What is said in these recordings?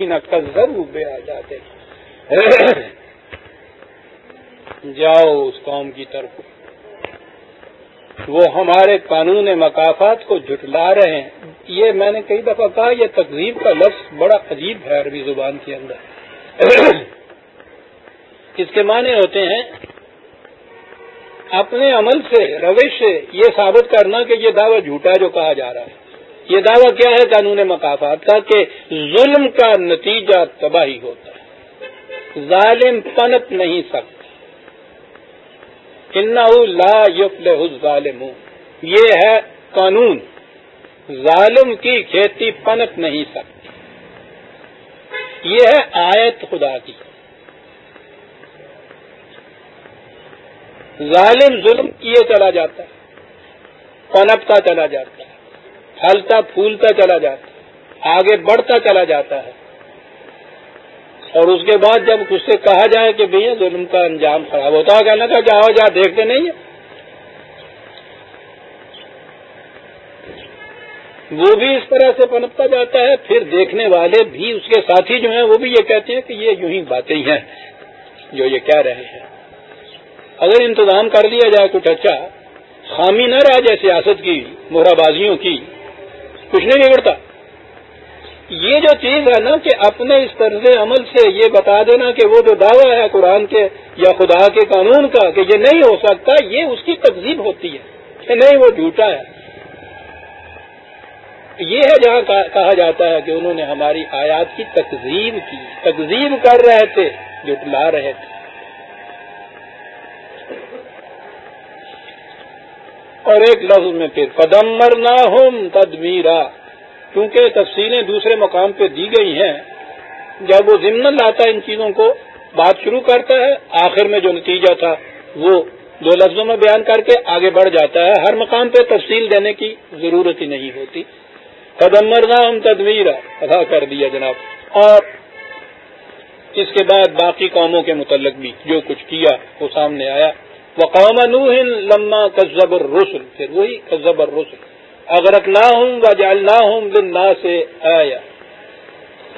ضرور بے آ جاتے جاؤ اس قوم کی طرف۔ وہ ہمارے قانون مقافات کو جھٹلا رہے ہیں۔ یہ میں نے کئی دفعہ کہا، یہ تقریب کا لفظ بڑا عجیب ہے عربی زبان کے اندر۔ اس کے معنی ہوتے ہیں، اپنے عمل سے روش سے یہ ثابت کرنا کہ یہ دعویٰ جھوٹا جو کہا جا رہا ہے۔ یہ دعویٰ کیا ہے قانون مقافات کا کہ ظلم کا نتیجہ تباہی ہوتا ہے۔ ظالم پنپ نہیں سکتا۔ لا یفل ظالم یہ ہے قانون۔ ظالم کی کھیتی پنپ نہیں سکتی۔ یہ ہے آیت خدا کی۔ ظالم ظلم کیے چلا جاتا ہے۔ پنپتا چلا جاتا ہے۔ پھلتا پھولتا چلا جاتا آگے بڑھتا چلا جاتا ہے۔ اور اس کے بعد جب اس سے کہا جائے کہ بھیا ظلم کا انجام خراب ہوتا ہے کہنا تھا جاؤ، جا، دیکھتے نہیں ہیں وہ بھی اس طرح سے پنپتا جاتا ہے، پھر دیکھنے والے بھی اس کے ساتھی جو ہیں، وہ بھی یہ کہتے ہیں کہ یہ یوں ہی باتیں ہیں جو یہ کہہ رہے ہیں۔ اگر انتظام کر لیا جائے کچھ اچھا خامی نہ رہ جائے سیاست کی مہرا بازیوں کی کچھ نہیں بگڑتا۔ یہ جو چیز ہے نا کہ اپنے اس طرز عمل سے یہ بتا دینا کہ وہ جو دعویٰ ہے قرآن کے یا خدا کے قانون کا کہ یہ نہیں ہو سکتا، یہ اس کی تقزیب ہوتی ہے کہ نہیں، وہ جھوٹا ہے۔ یہ ہے جہاں کہا جاتا ہے کہ انہوں نے ہماری آیات کی تقزیب کی تقزیب کر رہے تھے جٹلا رہے تھے۔ اور ایک لفظ میں پھر قدم مرنا ہوں تدمیرا کیونکہ تفصیلیں دوسرے مقام پہ دی گئی ہیں۔ جب وہ ضمن لاتا ہے ان چیزوں کو، بات شروع کرتا ہے، آخر میں جو نتیجہ تھا، وہ دو لفظوں میں بیان کر کے آگے بڑھ جاتا ہے۔ ہر مقام پہ تفصیل دینے کی ضرورت ہی نہیں ہوتی۔ قدم مرنا ہم تدمیر ادا کر دیا جناب۔ اور اس کے بعد باقی قوموں کے متعلق بھی جو کچھ کیا وہ سامنے آیا۔ وہ نوح لما کزب الرسل، پھر وہی کزب الرسل۔ اگر نہ ہوں و جال نہ ہوں دن سے آیا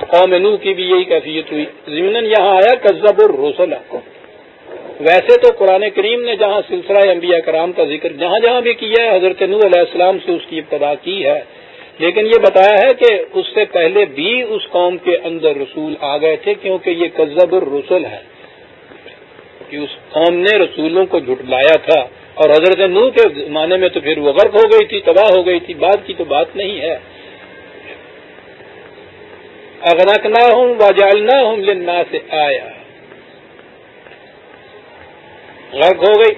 قوم نو کی بھی یہی کیفیت ہوئی۔ ضمن یہاں آیا کزب الرسل۔ ویسے تو قرآن کریم نے جہاں سلسلہ انبیاء کرام کا ذکر، جہاں جہاں بھی کیا ہے، حضرت نو علیہ السلام سے اس کی ابتدا کی ہے۔ لیکن یہ بتایا ہے کہ اس سے پہلے بھی اس قوم کے اندر رسول آ گئے تھے، کیونکہ یہ کزب الرسل ہے۔ کہ اس قوم نے رسولوں کو جھٹلایا تھا اور حضرت نو کے زمانے میں تو پھر وہ غرق ہو گئی تھی، تباہ ہو گئی تھی۔ بعد کی تو بات نہیں ہے۔ اغنک نہ ہوں واجالنا ہوں لنا سے آیا غرق ہو گئی۔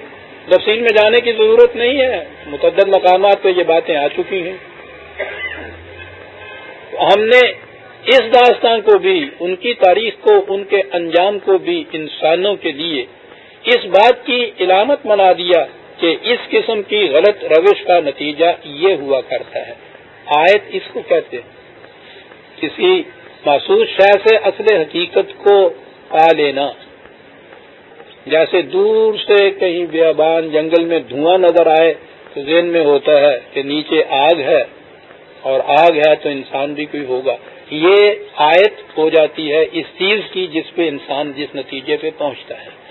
تفصیل میں جانے کی ضرورت نہیں ہے۔ متعدد مقامات پہ یہ باتیں آ چکی ہیں۔ ہم نے اس داستان کو بھی، ان کی تاریخ کو، ان کے انجام کو بھی انسانوں کے لیے اس بات کی علامت بنا دیا کہ اس قسم کی غلط روش کا نتیجہ یہ ہوا کرتا ہے۔ آیت اس کو کہتے ہیں۔ کسی محسوس شہ سے اصل حقیقت کو پا لینا۔ جیسے دور سے کہیں بیابان جنگل میں دھواں نظر آئے تو ذہن میں ہوتا ہے کہ نیچے آگ ہے اور آگ ہے تو انسان بھی کوئی ہوگا۔ یہ آیت ہو جاتی ہے اس چیز کی جس پہ انسان جس نتیجے پہ پہنچتا ہے۔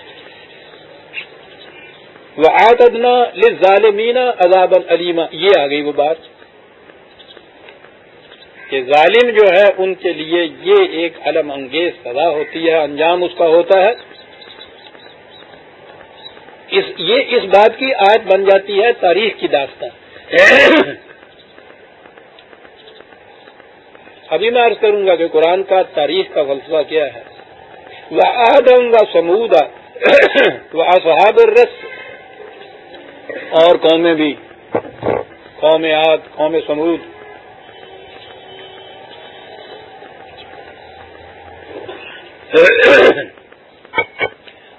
وہ آتدنا ظالمین عذاب العلیمہ یہ آ گئی وہ بات کہ ظالم جو ہے، ان کے لیے یہ ایک علم انگیز سزا ہوتی ہے، انجام اس کا ہوتا ہے۔ اس، یہ اس بات کی آیت بن جاتی ہے تاریخ کی داستان۔ ابھی میں عرض کروں گا کہ قرآن کا تاریخ کا فلسفہ کیا ہے۔ وہ آدم و سمودا وہ اصحاب الرس اور قومیں بھی۔ قوم عاد، قوم سمود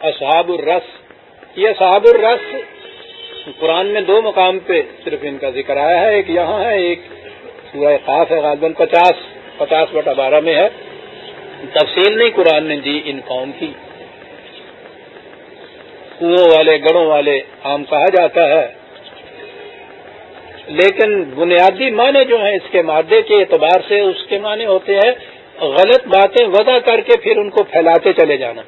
اصحاب الرس۔ یہ اصحاب الرس۔ قرآن میں دو مقام پہ صرف ان کا ذکر آیا ہے۔ ایک یہاں ہے، ایک سورہ خاص ہے، غالباً پچاس پچاس بٹا بارہ میں ہے۔ تفصیل نہیں قرآن نے دی ان قوم کی۔ کنو والے گڑوں والے عام کہا جاتا ہے۔ لیکن بنیادی معنی جو ہیں اس کے مادے کے اعتبار سے اس کے معنی ہوتے ہیں غلط باتیں وضع کر کے پھر ان کو پھیلاتے چلے جانا۔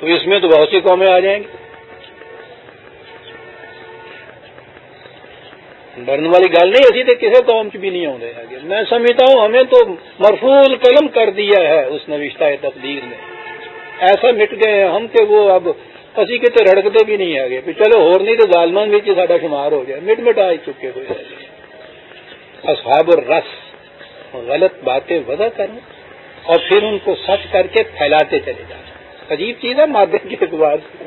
تو اس میں تو بہت سی قومیں آ جائیں گی۔ ڈرنے والی گل نہیں، ایسی تو کسی قوم چ بھی نہیں آدھے آگے میں سمجھتا ہوں ہمیں تو مرفول قلم کر دیا ہے اس نوشتہ تقدیر نے ایسا مٹ گئے ہیں ہم کہ وہ اب اسی کتنے رڑکتے بھی نہیں آگے۔ پھر چلو ہو نہیں تو ظالمان بھی ساڈا شمار ہو گیا مٹ مٹ آ چکے ہوئے اصحاب الرس۔ غلط باتیں وضع کرنا اور پھر ان کو سچ کر کے پھیلاتے چلے جانا عجیب چیز ہے مادے کے اعتبار سے۔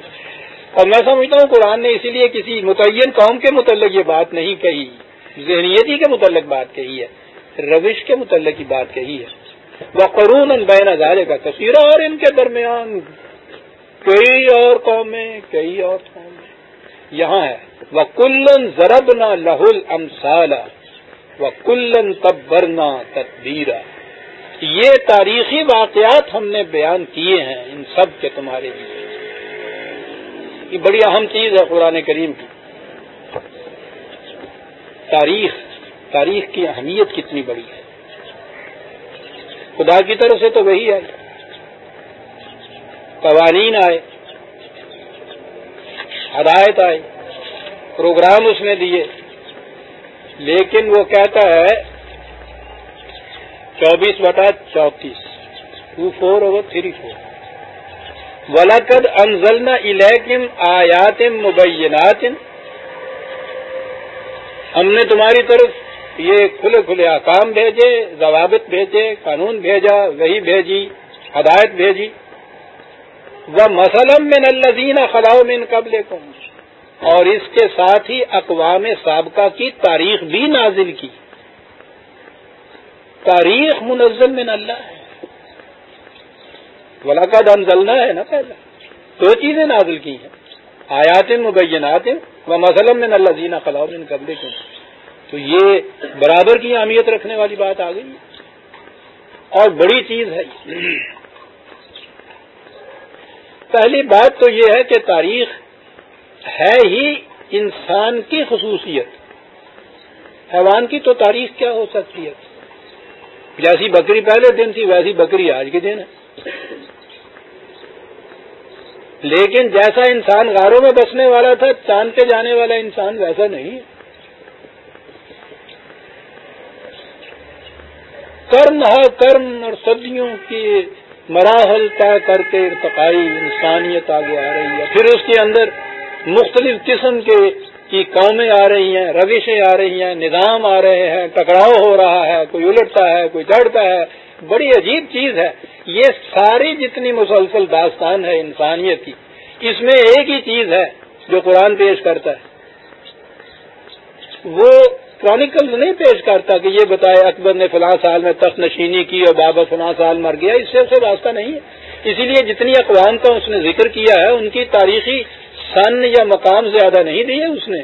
اور میں سمجھتا ہوں قرآن نے اسی لیے کسی متعین قوم کے متعلق یہ بات نہیں کہی۔ ذہنیتی کے متعلق بات کہی ہے۔ روش کے متعلق کی بات کہی ہے۔ وہ قرون بین ازارے کا تصویر اور ان کے درمیان کئی اور قومیں، کئی اور قومیں۔ یہاں ہے وہ کلن ضرب نہ لہل امسالہ و کلن تبرنا تدبیرا یہ تاریخی واقعات ہم نے بیان کیے ہیں ان سب کے تمہارے لیے۔ یہ بڑی اہم چیز ہے قرآن کریم کی۔ تاریخ تاریخ کی اہمیت کتنی بڑی ہے۔ خدا کی طرف سے تو وہی آئی قوانین آئے۔ ہدایت آئے۔ پروگرام اس نے دیے۔ لیکن وہ کہتا ہے، چوبیس بٹا چونتیس two four over three four. ولقد انزلنا الیکم آیات مبینات ہم نے تمہاری طرف یہ کھلے کھلے احکام بھیجے، ضوابط بھیجے، قانون بھیجا، وہی بھیجی، ہدایت بھیجی۔ وہ مسلم من الزین خلاؤ من قبل اور اس کے ساتھ ہی اقوام سابقہ کی تاریخ بھی نازل کی۔ تاریخ منظم من اللہ ہے۔ ولاقات انزلنا ہے نا پہلے۔ دو چیزیں نازل کی ہیں۔ آیات مبینات و مسلم میں اللہ زینہ خلاؤ ان قبل تو یہ برابر کی اہمیت رکھنے والی بات آ گئی اور بڑی چیز ہے پہلی بات تو یہ ہے کہ تاریخ ہے ہی انسان کی خصوصیت۔ حیوان کی تو تاریخ کیا ہو سکتی ہے؟ جیسی بکری پہلے دن تھی، ویسی بکری آج کے دن ہے۔ لیکن جیسا انسان غاروں میں بسنے والا تھا، چاند پہ جانے والا انسان ویسا نہیں ہے۔ کرم ہے کرم اور صدیوں کی مراحل طے کر کے ارتقائی انسانیت آگے آ رہی ہے۔ پھر اس کے اندر مختلف قسم کے کی قومیں آ رہی ہیں، روشیں آ رہی ہیں، نظام آ رہے ہیں ٹکراؤ ہو رہا ہے، کوئی الٹتا ہے، کوئی چڑھتا ہے۔ بڑی عجیب چیز ہے۔ یہ ساری جتنی مسلسل داستان ہے انسانیت کی، اس میں ایک ہی چیز ہے جو قرآن پیش کرتا ہے۔ وہ کرانیکل نہیں پیش کرتا کہ یہ بتائے اکبر نے فلاں سال میں تخت نشینی کی اور بابا فلاں سال مر گیا، اس سے اسے واسطہ نہیں ہے۔ اسی لیے جتنی اقوام کا اس نے ذکر کیا ہے، ان کی تاریخی سن یا مقام زیادہ نہیں دیے اس نے۔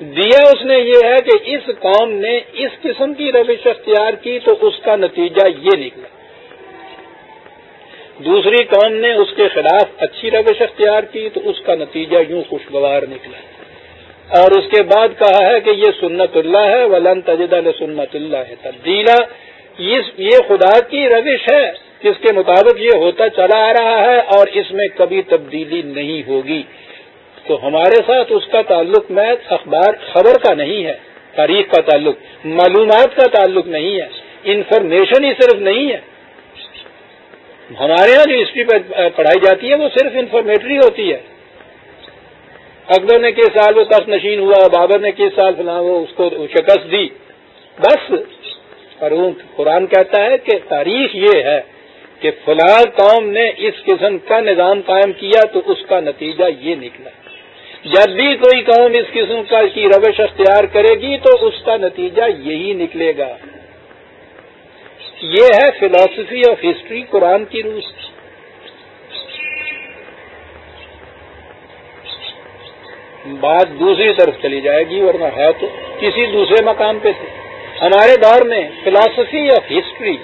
دیا اس نے یہ ہے کہ اس قوم نے اس قسم کی روش اختیار کی تو اس کا نتیجہ یہ نکلا۔ دوسری قوم نے اس کے خلاف اچھی روش اختیار کی تو اس کا نتیجہ یوں خوشگوار نکلا۔ اور اس کے بعد کہا ہے کہ یہ سنت اللہ ہے، ولن تجدہ سنت اللہ ہے تبدیلا یہ خدا کی روش ہے، جس کے مطابق یہ ہوتا چلا آ رہا ہے اور اس میں کبھی تبدیلی نہیں ہوگی۔ تو ہمارے ساتھ اس کا تعلق میں اخبار، خبر کا نہیں ہے، تاریخ کا تعلق، معلومات کا تعلق نہیں ہے، انفارمیشن ہی صرف نہیں ہے۔ ہمارے یہاں جو ہسٹری پہ پڑھائی جاتی ہے وہ صرف انفارمیٹری ہوتی ہے۔ اکبر نے کس سال وہ تخت نشین ہوا، بابر نے کس سال فلاں وہ اس کو شکست دی؟ بس قرآن کہتا ہے کہ تاریخ یہ ہے کہ فلاں قوم نے اس قسم کا نظام قائم کیا تو اس کا نتیجہ یہ نکلا۔ جب بھی کوئی قوم اس قسم کا کی روش اختیار کرے گی تو اس کا نتیجہ یہی نکلے گا۔ یہ ہے فلاسفی آف ہسٹری قرآن کی روس بات دوسری طرف چلی جائے گی، ورنہ ہے تو کسی دوسرے مقام پہ تھے ہمارے دور میں فلاسفی آف ہسٹری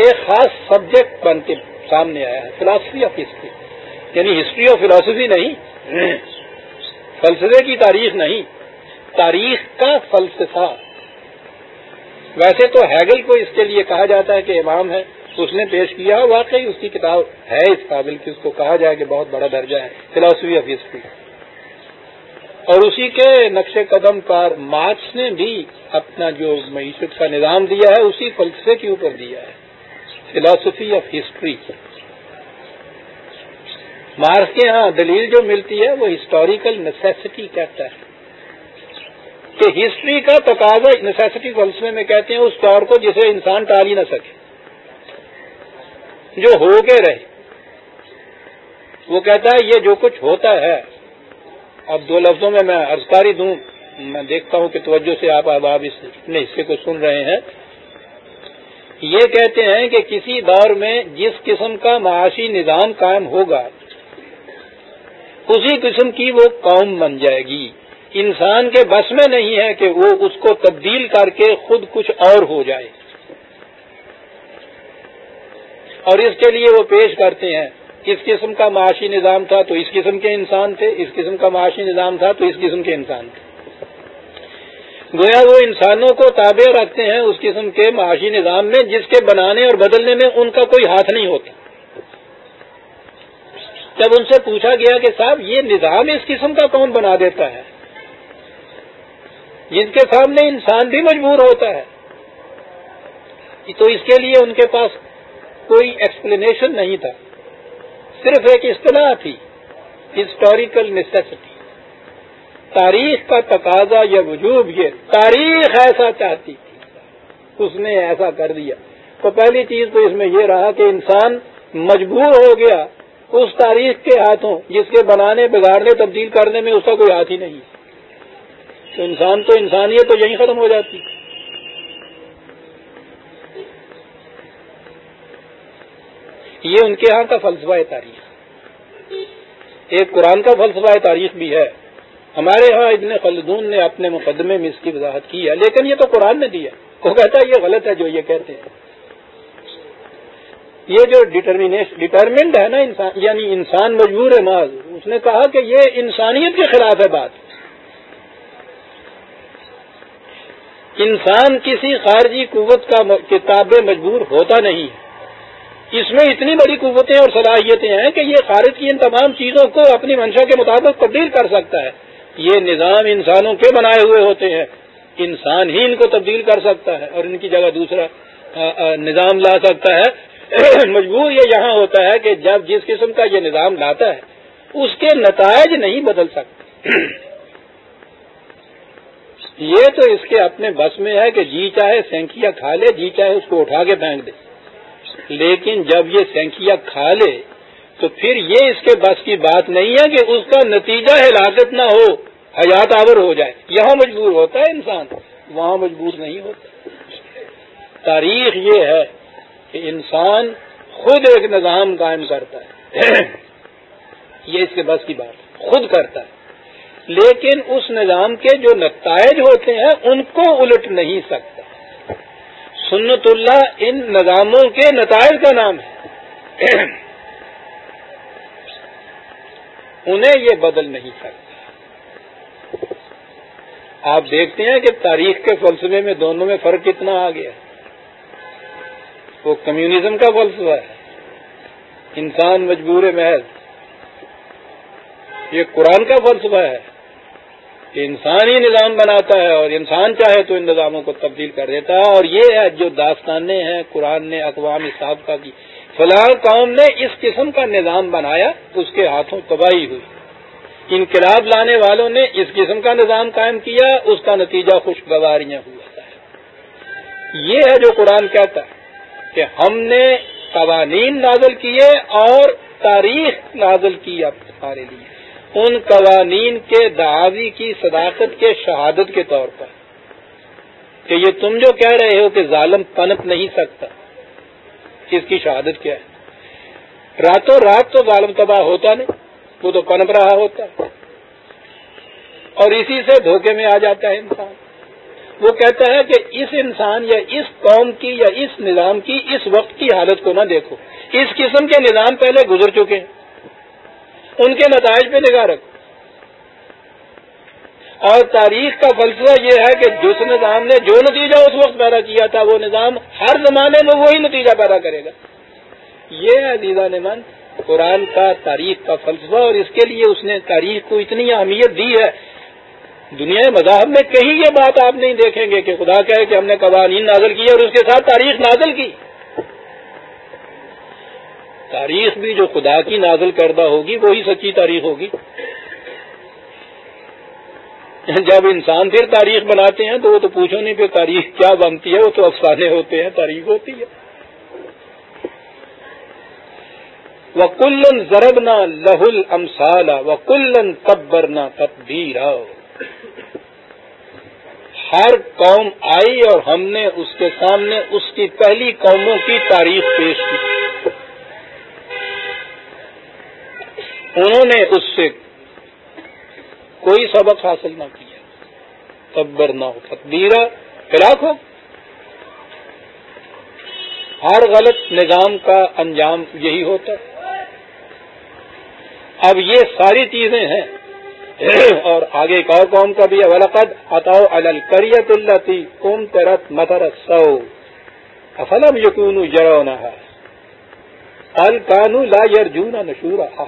ایک خاص سبجیکٹ بن کے سامنے آیا ہے فلاسفی آف ہسٹری یعنی ہسٹری آف فلاسفی نہیں، فلسفے کی تاریخ نہیں، تاریخ کا فلسفہ۔ ویسے تو ہیگل کو اس کے لیے کہا جاتا ہے کہ امام ہے، اس نے پیش کیا، واقعی اس کی کتاب ہے اس قابل کہ اس کو کہا جائے کہ بہت بڑا درجہ ہے فلاسفی آف ہسٹری اور اسی کے نقش قدم پر مارکس نے بھی اپنا جو معیشت کا نظام دیا ہے، اسی فلسفے کے اوپر دیا ہے۔ فلاسفی آف ہسٹری مارکس کے ہاں دلیل جو ملتی ہے، وہ ہسٹوریکل نیسیسٹی کہتا ہے۔ کہ ہسٹری کا تقاضا نیسیسٹی فلسفے میں کہتے ہیں، اس طور کو جسے انسان ٹال ہی نہ سکے۔ جو ہو کے رہے۔ وہ کہتا ہے، یہ جو کچھ ہوتا ہے اب دو لفظوں میں میں ازکاری دوں، میں دیکھتا ہوں کہ توجہ سے آپ اب اس اپنے حصے کو سن رہے ہیں۔ یہ کہتے ہیں کہ کسی دور میں جس قسم کا معاشی نظام قائم ہوگا، اسی قسم کی وہ قوم بن جائے گی۔ انسان کے بس میں نہیں ہے کہ وہ اس کو تبدیل کر کے خود کچھ اور ہو جائے۔ اور اس کے لیے وہ پیش کرتے ہیں۔ اس قسم کا معاشی نظام تھا تو اس قسم کے انسان تھے، اس قسم کا معاشی نظام تھا تو اس قسم کے انسان تھے۔ گویا وہ انسانوں کو تابع رکھتے ہیں اس قسم کے معاشی نظام میں جس کے بنانے اور بدلنے میں ان کا کوئی ہاتھ نہیں ہوتا۔ جب ان سے پوچھا گیا کہ صاحب، یہ نظام اس قسم کا کون بنا دیتا ہے؟ جس کے سامنے انسان بھی مجبور ہوتا ہے۔ تو اس کے لیے ان کے پاس کوئی ایکسپلینیشن نہیں تھا۔ صرف ایک اصطلاح تھی ہسٹوریکل نیسیسٹی تاریخ کا تقاضا یا وجوب یہ، تاریخ ایسا چاہتی تھی، اس نے ایسا کر دیا۔ تو پہلی چیز تو اس میں یہ رہا کہ انسان مجبور ہو گیا اس تاریخ کے ہاتھوں، جس کے بنانے، بگاڑنے، تبدیل کرنے میں اس کا کوئی ہاتھ ہی نہیں۔ تو انسان تو انسانیت تو یہیں ختم ہو جاتی۔ یہ ان کے ہاں کا فلسفہ تاریخ ایک قرآن کا فلسفہ تاریخ بھی ہے۔ ہمارے ہاں ابن خلدون نے اپنے مقدمے میں اس کی وضاحت کی ہے، لیکن یہ تو قرآن نے دیا۔ وہ کہتا ہے یہ غلط ہے جو یہ کہتے ہیں۔ یہ جو ڈٹرمنٹ ہے نا انسان یعنی انسان مجبور ہے ماض اس نے کہا کہ یہ انسانیت کے خلاف ہے بات۔ انسان کسی خارجی قوت کا کتاب مجبور ہوتا نہیں۔ ہے اس میں اتنی بڑی قوتیں اور صلاحیتیں ہیں کہ یہ خارج کی ان تمام چیزوں کو اپنی منشا کے مطابق تبدیل کر سکتا ہے۔ یہ نظام انسانوں کے بنائے ہوئے ہوتے ہیں۔ انسان ہی ان کو تبدیل کر سکتا ہے اور ان کی جگہ دوسرا نظام لا سکتا ہے۔ مجبور یہ یہاں ہوتا ہے کہ جب جس قسم کا یہ نظام لاتا ہے، اس کے نتائج نہیں بدل سکتے۔ یہ تو اس کے اپنے بس میں ہے کہ جی چاہے سینکیا کھا لے جی چاہے اس کو اٹھا کے پھینک دے۔ لیکن جب یہ سینکیا کھا لے، تو پھر یہ اس کے بس کی بات نہیں ہے کہ اس کا نتیجہ ہلاکت نہ ہو، حیات آور ہو جائے۔ یہاں مجبور ہوتا ہے انسان، وہاں مجبور نہیں ہوتا۔ تاریخ یہ ہے کہ انسان خود ایک نظام قائم کرتا ہے۔ یہ اس کے بس کی بات خود کرتا ہے۔ لیکن اس نظام کے جو نتائج ہوتے ہیں، ان کو الٹ نہیں سکتا۔ سنت اللہ ان نظاموں کے نتائج کا نام ہے۔ انہیں یہ بدل نہیں سکتا۔ آپ دیکھتے ہیں کہ تاریخ کے فلسفے میں دونوں میں فرق کتنا آ گیا۔ وہ کمیونزم کا فلسفہ ہے۔ انسان مجبور محض۔ یہ قرآن کا فلسفہ ہے۔ کہ انسان ہی نظام بناتا ہے اور انسان چاہے تو ان نظاموں کو تبدیل کر دیتا ہے۔ اور یہ ہے جو داستانیں ہیں، قرآن نے اقوام سابقہ کی۔ فلاں قوم نے اس قسم کا نظام بنایا، اس کے ہاتھوں تباہی ہوئی۔ انقلاب لانے والوں نے اس قسم کا نظام قائم کیا، اس کا نتیجہ خوشگواریاں ہوا۔ ہے یہ ہے جو قرآن کہتا ہے کہ ہم نے قوانین نازل کیے اور تاریخ نازل کی اب ہمارے لیے۔ ان قوانین کے دعوی کی صداقت کے شہادت کے طور پر کہ یہ تم جو کہہ رہے ہو کہ ظالم پنپ نہیں سکتا، اس کی شہادت کیا ہے؟ راتوں رات تو ظالم تباہ ہوتا نہیں، وہ تو پنپ رہا ہوتا ہے۔ اور اسی سے دھوکے میں آ جاتا ہے انسان۔ وہ کہتا ہے کہ اس انسان یا اس قوم کی یا اس نظام کی اس وقت کی حالت کو نہ دیکھو۔ اس قسم کے نظام پہلے گزر چکے ہیں۔ ان کے نتائج پہ نگاہ رکھو اور تاریخ کا فلسفہ یہ ہے کہ جس نظام نے جو نتیجہ اس وقت پیدا کیا تھا، وہ نظام ہر زمانے میں وہی نتیجہ پیدا کرے گا۔ یہ ہے عزیزہ نمان قرآن کا، تاریخ کا فلسفہ، اور اس کے لیے اس نے تاریخ کو اتنی اہمیت دی ہے۔ دنیا مذاہب میں کہیں یہ بات آپ نہیں دیکھیں گے کہ خدا کہے کہ ہم نے قوانین نازل کی اور اس کے ساتھ تاریخ نازل کی۔ تاریخ بھی جو خدا کی نازل کردہ ہوگی، وہی سچی تاریخ ہوگی۔ جب انسان پھر تاریخ بناتے ہیں تو وہ تو پوچھو نہیں پھر تاریخ کیا بنتی ہے، وہ تو افسانے ہوتے ہیں، تاریخ ہوتی ہے۔ وہ کلن ضربنا لہل امسالا و کلن تبرنا تبدیرا ہر قوم آئی اور ہم نے اس کے سامنے اس کی پہلی قوموں کی تاریخ پیش کی۔ انہوں نے اس سے کوئی سبق حاصل نہ کیا۔ تبر نہ ہو تقبیرہ فلاق ہو۔ ہر غلط نظام کا انجام یہی ہوتا ہے۔ اب یہ ساری چیزیں ہیں۔ اور آگے ایک اور قوم کا بھی ولقد اتاؤ الکریت اللہ تھی کم ترت مترت سو افلم یقون جرونا الکانو لا یرجونا نشورا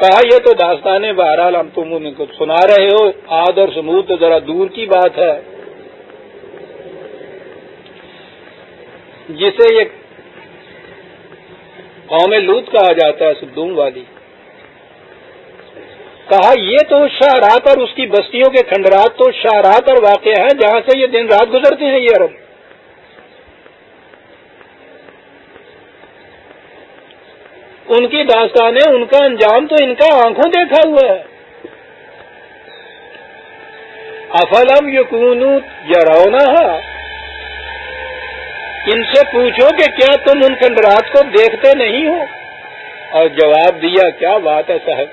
کہا، یہ تو داستان بہرحال ہم تم ان کو سنا رہے ہو۔ آد اور سمود تو ذرا دور کی بات ہے۔ جسے یہ قوم لوت کہا جاتا ہے، سدوم والی کہا، یہ تو شاہرات اور اس کی بستیوں کے کھنڈرات تو شاہرات اور واقع ہیں جہاں سے یہ دن رات گزرتے ہیں، یہ عرب۔ ان کی داستانیں ان کا انجام تو ان کا آنکھوں دیکھا ہوا ہے۔ افلم یقون یا ان سے پوچھو کہ کیا تم ان کھنڈرات کو دیکھتے نہیں ہو؟ اور جواب دیا، کیا بات ہے صاحب؟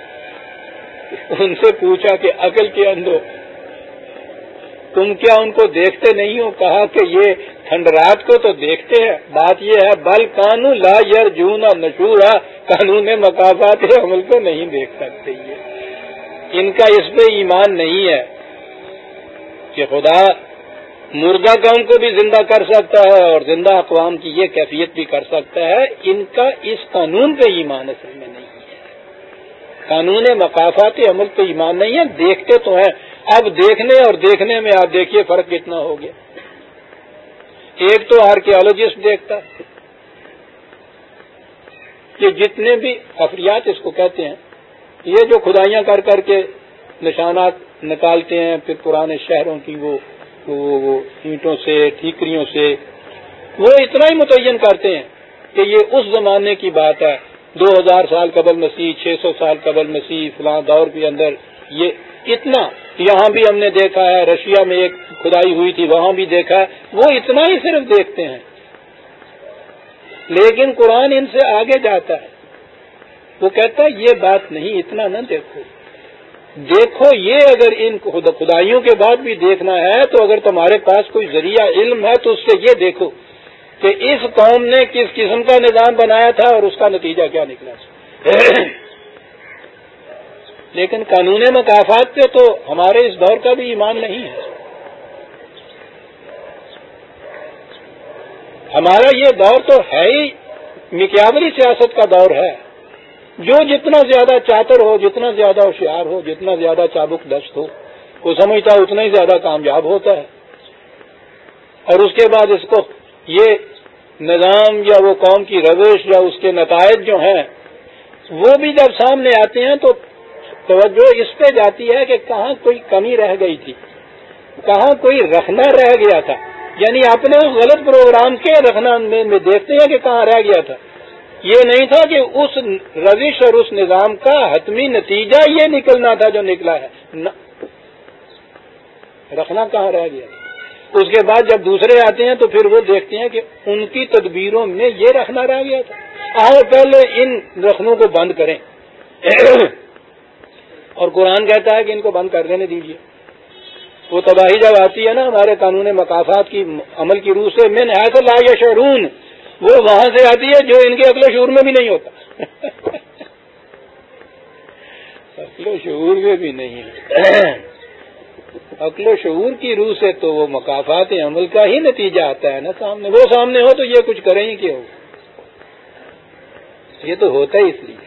ان سے پوچھا کہ عقل کے اندر تم کیا ان کو دیکھتے نہیں ہو؟ کہا کہ یہ کھنڈرات کو تو دیکھتے ہیں۔ بات یہ ہے، بل قانون لا یر جونا نشورا قانون مقافات عمل کو نہیں دیکھ سکتے یہ۔ ان کا اس پہ ایمان نہیں ہے کہ خدا مردہ قوم کو بھی زندہ کر سکتا ہے اور زندہ اقوام کی یہ کیفیت بھی کر سکتا ہے۔ ان کا اس قانون پہ ایمان اصل میں نہیں ہے۔ قانون مقافات عمل پہ ایمان نہیں ہے۔ دیکھتے تو ہیں۔ اب دیکھنے اور دیکھنے میں آپ دیکھیے فرق کتنا ہو گیا۔ ایک تو آرکیولوجسٹ دیکھتا کہ جتنے بھی افریات اس کو کہتے ہیں، یہ جو کھدائیاں کر کر کے نشانات نکالتے ہیں، پھر پرانے شہروں کی وہ وہ اینٹوں سے، ٹھیکریوں سے، وہ اتنا ہی متعین کرتے ہیں کہ یہ اس زمانے کی بات ہے۔ دو ہزار سال قبل مسیح، چھ سو سال قبل مسیح، فلاں دور کے اندر یہ اتنا یہاں بھی ہم نے دیکھا ہے، رشیا میں ایک کھدائی ہوئی تھی، وہاں بھی دیکھا ہے۔ وہ اتنا ہی صرف دیکھتے ہیں۔ لیکن قرآن ان سے آگے جاتا ہے۔ وہ کہتا ہے، یہ بات نہیں، اتنا نہ دیکھو۔ دیکھو، یہ اگر ان خدائیوں کے بعد بھی دیکھنا ہے، تو اگر تمہارے پاس کوئی ذریعہ علم ہے، تو اس سے یہ دیکھو کہ اس قوم نے کس قسم کا نظام بنایا تھا اور اس کا نتیجہ کیا نکلا۔ لیکن قانون مقافات پہ تو ہمارے اس دور کا بھی ایمان نہیں ہے۔ ہمارا یہ دور تو ہے ہی مکیابری سیاست کا دور ہے۔ جو جتنا زیادہ چاتر ہو، جتنا زیادہ ہوشیار ہو، جتنا زیادہ چابک دست ہو وہ سمجھتا اتنا ہی زیادہ کامیاب ہوتا ہے۔ اور اس کے بعد اس کو یہ نظام یا وہ قوم کی روش یا اس کے نتائج جو ہیں، وہ بھی جب سامنے آتے ہیں تو توجہ اس پہ جاتی ہے کہ کہاں کوئی کمی رہ گئی تھی، کہاں کوئی رکھنا رہ گیا تھا۔ یعنی اپنے اس غلط پروگرام کے رکھنا میں دیکھتے ہیں کہ کہاں رہ گیا تھا۔ یہ نہیں تھا کہ اس روش اور اس نظام کا حتمی نتیجہ یہ نکلنا تھا جو نکلا ہے۔ رکھنا کہاں رہ گیا اس کے بعد جب دوسرے آتے ہیں تو پھر وہ دیکھتے ہیں کہ ان کی تدبیروں میں یہ رکھنا رہ گیا تھا۔ آؤ پہلے ان رکھنوں کو بند کریں۔ اور قرآن کہتا ہے کہ ان کو بند کر دینے دیجیے وہ تباہی جب آتی ہے نا ہمارے قانون مقافات کی عمل کی روح سے میں نہایت لا یا شہرون وہ وہاں سے آتی ہے جو ان کے اگلے شعور میں بھی نہیں ہوتا۔ اگلے شعور میں بھی نہیں۔ عقل و شعور کی روح سے تو وہ مقافات عمل کا ہی نتیجہ آتا ہے نا سامنے۔ وہ سامنے ہو تو یہ کچھ کریں ہی کیا ہو یہ تو ہوتا ہی اس لیے۔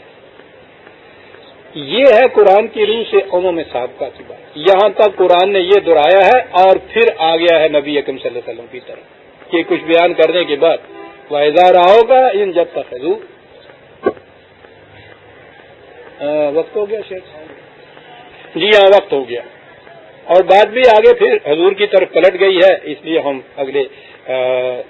یہ ہے قرآن کی روح سے عموم سابقہ کی بات۔ یہاں تک قرآن نے یہ دہرایا ہے اور پھر آ گیا ہے نبی اکم صلی اللہ علیہ وسلم کی طرف۔ یہ کچھ بیان کرنے کے بعد واحضہ رہا ہوگا، ان جب تک حضور وقت ہو گیا شیخ؟ جی ہاں وقت ہو گیا۔ اور بات بھی آگے پھر حضور کی طرف پلٹ گئی ہے، اس لیے ہم اگلے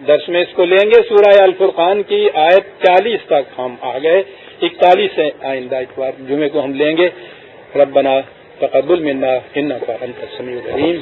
درس میں اس کو لیں گے۔ سورہ الفرقان کی آیت چالیس تک ہم آ گئے۔ اکتالیس ہے آئندہ اتوار، جمعے کو ہم لیں گے۔ ربنا تقبل منا کا انت تسمی الرحیم